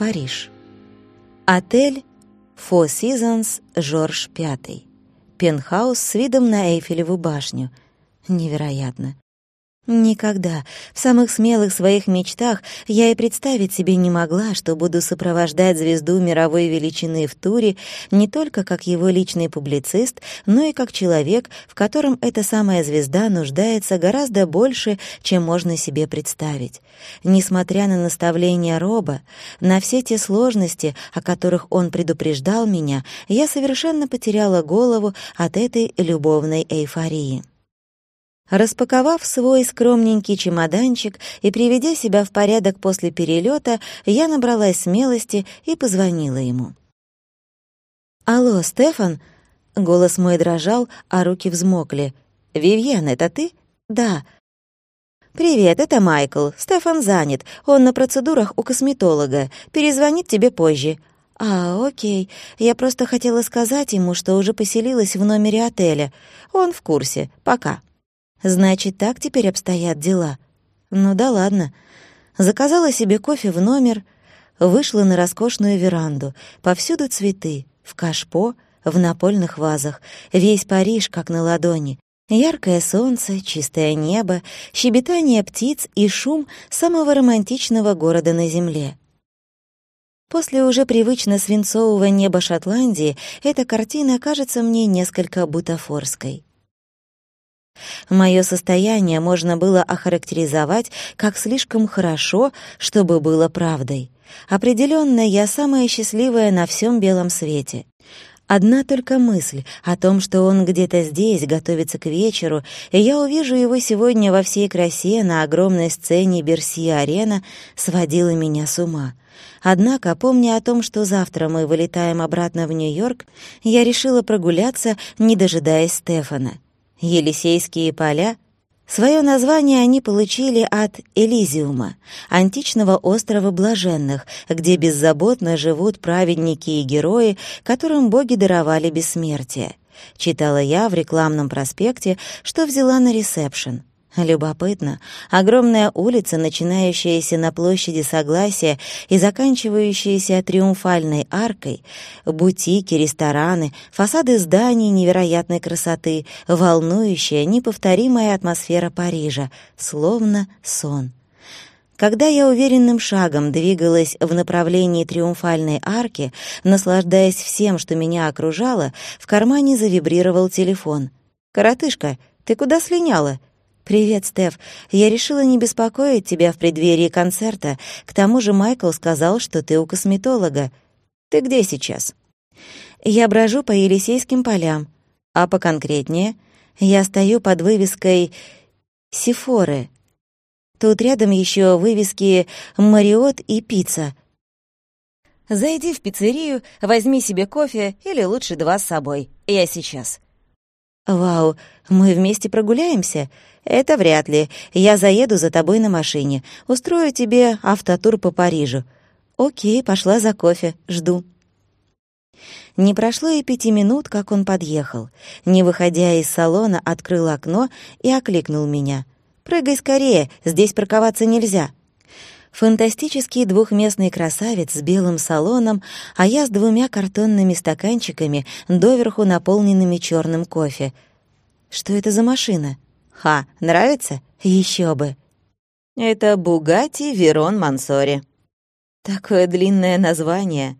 Париж. Отель Four Seasons Жорж Пятый. Пентхаус с видом на Эйфелеву башню. Невероятно. Никогда, в самых смелых своих мечтах, я и представить себе не могла, что буду сопровождать звезду мировой величины в туре не только как его личный публицист, но и как человек, в котором эта самая звезда нуждается гораздо больше, чем можно себе представить. Несмотря на наставления Роба, на все те сложности, о которых он предупреждал меня, я совершенно потеряла голову от этой любовной эйфории. Распаковав свой скромненький чемоданчик и приведя себя в порядок после перелета, я набралась смелости и позвонила ему. «Алло, Стефан?» Голос мой дрожал, а руки взмокли. «Вивьен, это ты?» «Да». «Привет, это Майкл. Стефан занят. Он на процедурах у косметолога. Перезвонит тебе позже». «А, окей. Я просто хотела сказать ему, что уже поселилась в номере отеля. Он в курсе. Пока». Значит, так теперь обстоят дела. Ну да ладно. Заказала себе кофе в номер, вышла на роскошную веранду. Повсюду цветы, в кашпо, в напольных вазах. Весь Париж как на ладони. Яркое солнце, чистое небо, щебетание птиц и шум самого романтичного города на земле. После уже привычно свинцового неба Шотландии эта картина кажется мне несколько бутафорской. Мое состояние можно было охарактеризовать как слишком хорошо, чтобы было правдой. Определенно, я самая счастливая на всем белом свете. Одна только мысль о том, что он где-то здесь готовится к вечеру, и я увижу его сегодня во всей красе на огромной сцене Берси-арена, сводила меня с ума. Однако, помня о том, что завтра мы вылетаем обратно в Нью-Йорк, я решила прогуляться, не дожидаясь Стефана. Елисейские поля Свое название они получили от Элизиума, античного острова блаженных, где беззаботно живут праведники и герои, которым боги даровали бессмертие. Читала я в рекламном проспекте, что взяла на ресепшн. Любопытно. Огромная улица, начинающаяся на площади Согласия и заканчивающаяся Триумфальной аркой, бутики, рестораны, фасады зданий невероятной красоты, волнующая, неповторимая атмосфера Парижа, словно сон. Когда я уверенным шагом двигалась в направлении Триумфальной арки, наслаждаясь всем, что меня окружало, в кармане завибрировал телефон. «Коротышка, ты куда слиняла?» «Привет, Стеф. Я решила не беспокоить тебя в преддверии концерта. К тому же Майкл сказал, что ты у косметолога. Ты где сейчас?» «Я брожу по Елисейским полям. А поконкретнее? Я стою под вывеской «Сифоры». Тут рядом еще вывески «Мариот» и «Пицца». Зайди в пиццерию, возьми себе кофе или лучше два с собой. Я сейчас. «Вау, мы вместе прогуляемся?» «Это вряд ли. Я заеду за тобой на машине. Устрою тебе автотур по Парижу». «Окей, пошла за кофе. Жду». Не прошло и пяти минут, как он подъехал. Не выходя из салона, открыл окно и окликнул меня. «Прыгай скорее, здесь парковаться нельзя». Фантастический двухместный красавец с белым салоном, а я с двумя картонными стаканчиками, доверху наполненными черным кофе. Что это за машина? Ха, нравится? Еще бы. Это Бугати Верон Мансори. Такое длинное название.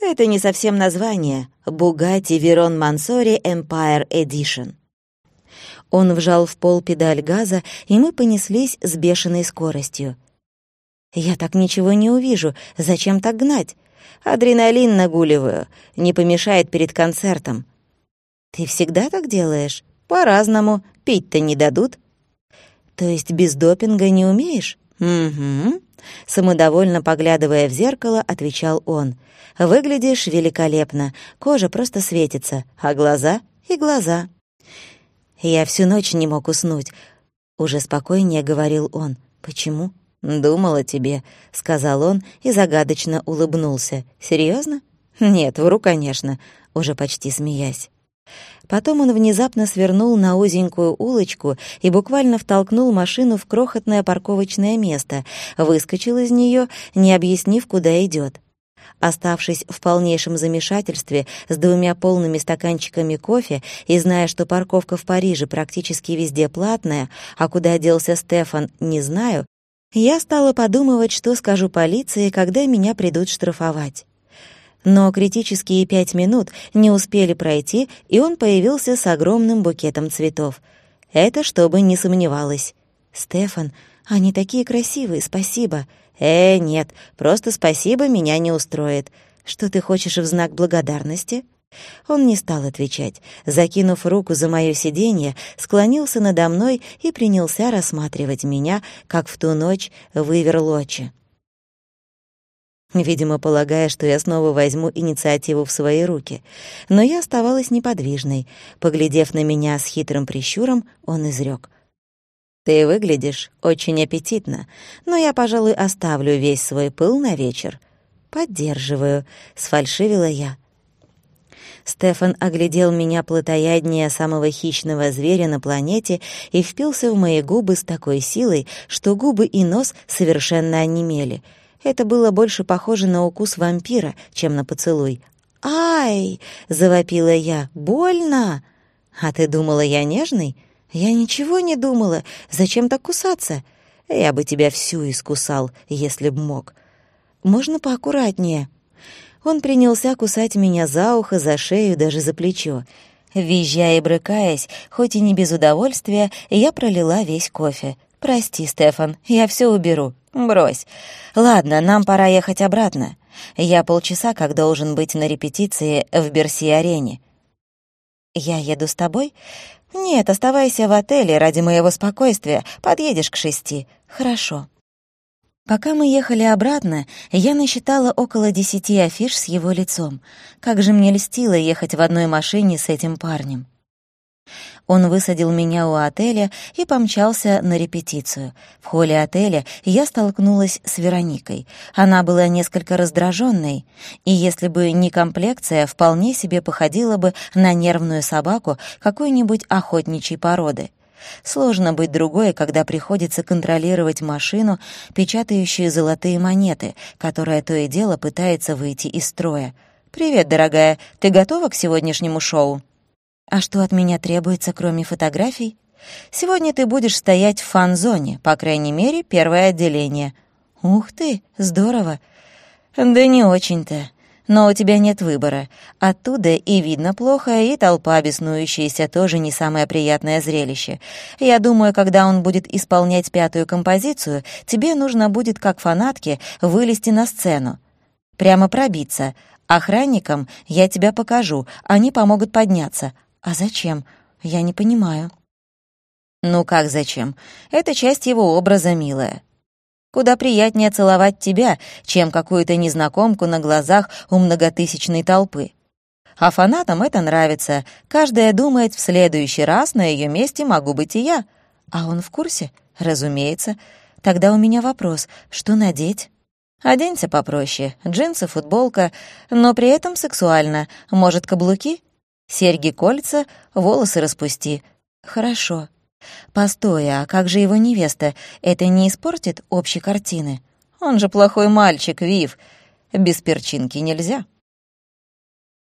Это не совсем название. Бугати Верон Мансори Empire Edition. Он вжал в пол педаль газа, и мы понеслись с бешеной скоростью. «Я так ничего не увижу. Зачем так гнать? Адреналин нагуливаю. Не помешает перед концертом». «Ты всегда так делаешь?» «По-разному. Пить-то не дадут». «То есть без допинга не умеешь?» «Угу». Самодовольно поглядывая в зеркало, отвечал он. «Выглядишь великолепно. Кожа просто светится, а глаза и глаза». «Я всю ночь не мог уснуть», — уже спокойнее говорил он. «Почему?» «Думал о тебе», — сказал он и загадочно улыбнулся. «Серьезно?» «Нет, вру, конечно», — уже почти смеясь. Потом он внезапно свернул на узенькую улочку и буквально втолкнул машину в крохотное парковочное место, выскочил из нее, не объяснив, куда идет. Оставшись в полнейшем замешательстве с двумя полными стаканчиками кофе и зная, что парковка в Париже практически везде платная, а куда делся Стефан, не знаю, я стала подумывать, что скажу полиции, когда меня придут штрафовать. Но критические пять минут не успели пройти, и он появился с огромным букетом цветов. Это чтобы не сомневалась. «Стефан, они такие красивые, спасибо». «Э, нет, просто спасибо меня не устроит. Что ты хочешь в знак благодарности?» Он не стал отвечать. Закинув руку за моё сиденье, склонился надо мной и принялся рассматривать меня, как в ту ночь в Иверлоче. Видимо, полагая, что я снова возьму инициативу в свои руки. Но я оставалась неподвижной. Поглядев на меня с хитрым прищуром, он изрёк. «Ты выглядишь очень аппетитно, но я, пожалуй, оставлю весь свой пыл на вечер». «Поддерживаю», — сфальшивила я. Стефан оглядел меня плотояднее самого хищного зверя на планете и впился в мои губы с такой силой, что губы и нос совершенно онемели. Это было больше похоже на укус вампира, чем на поцелуй. «Ай!» — завопила я. «Больно!» «А ты думала, я нежный?» «Я ничего не думала. Зачем так кусаться?» «Я бы тебя всю искусал, если б мог». «Можно поаккуратнее?» Он принялся кусать меня за ухо, за шею, даже за плечо. Визжая и брыкаясь, хоть и не без удовольствия, я пролила весь кофе. «Прости, Стефан, я все уберу. Брось. Ладно, нам пора ехать обратно. Я полчаса как должен быть на репетиции в Берси-арене». «Я еду с тобой?» «Нет, оставайся в отеле ради моего спокойствия. Подъедешь к шести». «Хорошо». Пока мы ехали обратно, я насчитала около десяти афиш с его лицом. Как же мне льстило ехать в одной машине с этим парнем. Он высадил меня у отеля и помчался на репетицию. В холле отеля я столкнулась с Вероникой. Она была несколько раздраженной, и если бы не комплекция, вполне себе походила бы на нервную собаку какой-нибудь охотничьей породы. Сложно быть другой, когда приходится контролировать машину, печатающую золотые монеты, которая то и дело пытается выйти из строя. «Привет, дорогая, ты готова к сегодняшнему шоу?» «А что от меня требуется, кроме фотографий?» «Сегодня ты будешь стоять в фан-зоне, по крайней мере, первое отделение». «Ух ты, здорово!» «Да не очень-то. Но у тебя нет выбора. Оттуда и видно плохо, и толпа беснующаяся тоже не самое приятное зрелище. Я думаю, когда он будет исполнять пятую композицию, тебе нужно будет, как фанатке, вылезти на сцену. Прямо пробиться. Охранникам я тебя покажу, они помогут подняться. А зачем? Я не понимаю. Ну как зачем? Это часть его образа, милая. Куда приятнее целовать тебя, чем какую-то незнакомку на глазах у многотысячной толпы. А фанатам это нравится. Каждая думает, в следующий раз на ее месте могу быть и я. А он в курсе? Разумеется. Тогда у меня вопрос, что надеть? Оденься попроще, джинсы, футболка, но при этом сексуально. Может, каблуки? Серьги-кольца, волосы распусти. Хорошо. «Постой, а как же его невеста? Это не испортит общей картины? Он же плохой мальчик, Вив. Без перчинки нельзя».